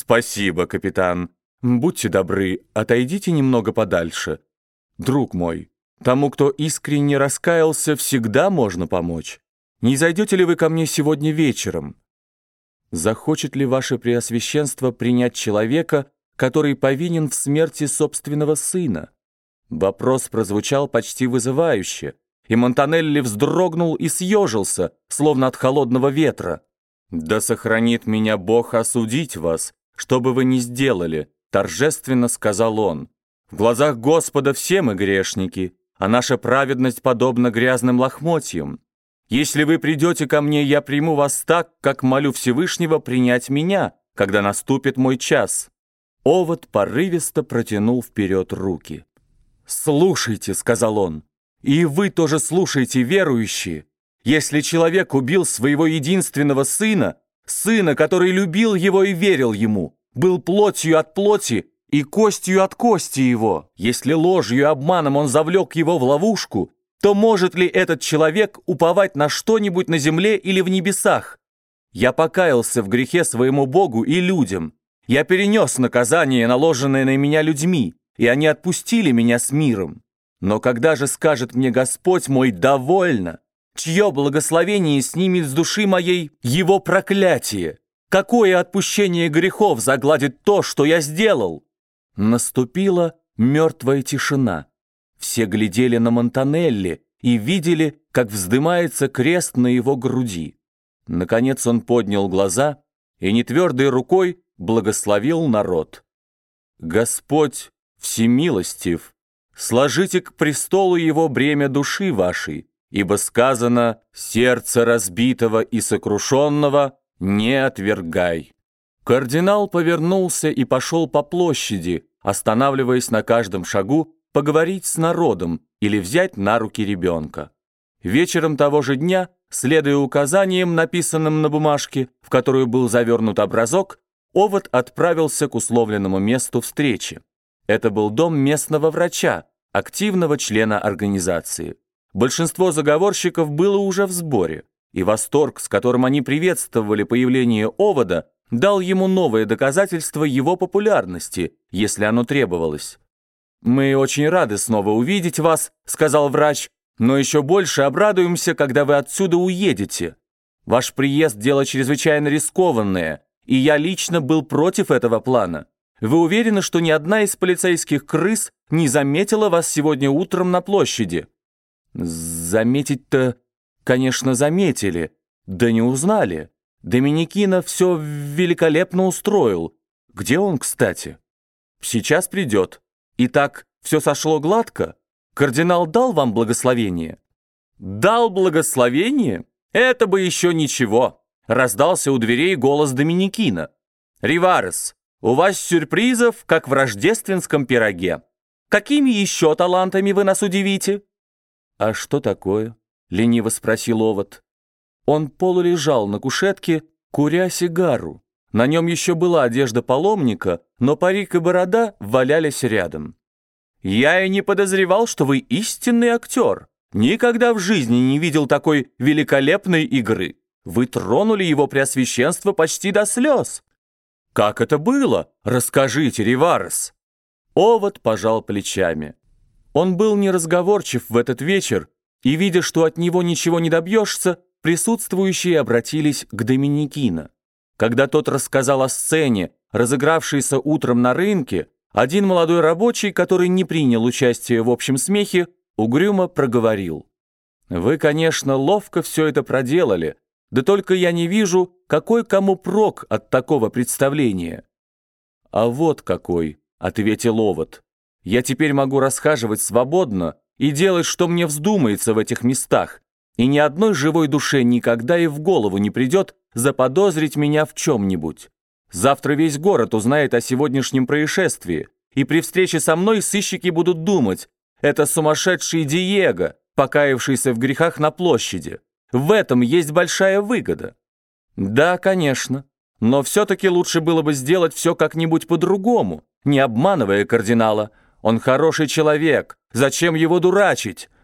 «Спасибо, капитан. Будьте добры, отойдите немного подальше. Друг мой, тому, кто искренне раскаялся, всегда можно помочь. Не зайдете ли вы ко мне сегодня вечером? Захочет ли ваше преосвященство принять человека, который повинен в смерти собственного сына?» Вопрос прозвучал почти вызывающе, и Монтанелли вздрогнул и съежился, словно от холодного ветра. «Да сохранит меня Бог осудить вас, что бы вы ни сделали», торжественно сказал он. «В глазах Господа все мы грешники, а наша праведность подобна грязным лохмотьям. Если вы придете ко мне, я приму вас так, как молю Всевышнего принять меня, когда наступит мой час». Овод порывисто протянул вперед руки. «Слушайте», — сказал он, — «и вы тоже слушайте, верующие. Если человек убил своего единственного сына, сына, который любил его и верил ему, был плотью от плоти и костью от кости его. Если ложью и обманом он завлек его в ловушку, то может ли этот человек уповать на что-нибудь на земле или в небесах? Я покаялся в грехе своему Богу и людям. Я перенес наказание, наложенное на меня людьми, и они отпустили меня с миром. Но когда же скажет мне Господь мой «довольно», чье благословение снимет с души моей его проклятие? Какое отпущение грехов загладит то, что я сделал? Наступила мертвая тишина. Все глядели на Монтанелли и видели, как вздымается крест на его груди. Наконец он поднял глаза и нетвердой рукой благословил народ. «Господь всемилостив, сложите к престолу его бремя души вашей, ибо сказано «сердце разбитого и сокрушенного не отвергай». Кардинал повернулся и пошел по площади, останавливаясь на каждом шагу поговорить с народом или взять на руки ребенка. Вечером того же дня, следуя указаниям, написанным на бумажке, в которую был завернут образок, Овод отправился к условленному месту встречи. Это был дом местного врача, активного члена организации. Большинство заговорщиков было уже в сборе и восторг, с которым они приветствовали появление овода, дал ему новое доказательство его популярности, если оно требовалось. «Мы очень рады снова увидеть вас», — сказал врач, «но еще больше обрадуемся, когда вы отсюда уедете. Ваш приезд — дело чрезвычайно рискованное, и я лично был против этого плана. Вы уверены, что ни одна из полицейских крыс не заметила вас сегодня утром на площади?» «Заметить-то...» Конечно, заметили, да не узнали. Доминикина все великолепно устроил. Где он, кстати? Сейчас придет. Итак, все сошло гладко? Кардинал дал вам благословение? Дал благословение? Это бы еще ничего. Раздался у дверей голос Доминикина. Риварес, у вас сюрпризов, как в рождественском пироге. Какими еще талантами вы нас удивите? А что такое? — лениво спросил Овод. Он полулежал на кушетке, куря сигару. На нем еще была одежда паломника, но парик и борода валялись рядом. «Я и не подозревал, что вы истинный актер. Никогда в жизни не видел такой великолепной игры. Вы тронули его преосвященство почти до слез». «Как это было? Расскажите, Риварес». Овод пожал плечами. Он был неразговорчив в этот вечер, и, видя, что от него ничего не добьешься, присутствующие обратились к Доминикино. Когда тот рассказал о сцене, разыгравшейся утром на рынке, один молодой рабочий, который не принял участие в общем смехе, угрюмо проговорил. «Вы, конечно, ловко все это проделали, да только я не вижу, какой кому прок от такого представления». «А вот какой», — ответил Овод. «Я теперь могу расхаживать свободно, и делать, что мне вздумается в этих местах, и ни одной живой душе никогда и в голову не придет заподозрить меня в чем-нибудь. Завтра весь город узнает о сегодняшнем происшествии, и при встрече со мной сыщики будут думать, это сумасшедший Диего, покаявшийся в грехах на площади. В этом есть большая выгода. Да, конечно, но все-таки лучше было бы сделать все как-нибудь по-другому, не обманывая кардинала, он хороший человек. Зачем его дурачить?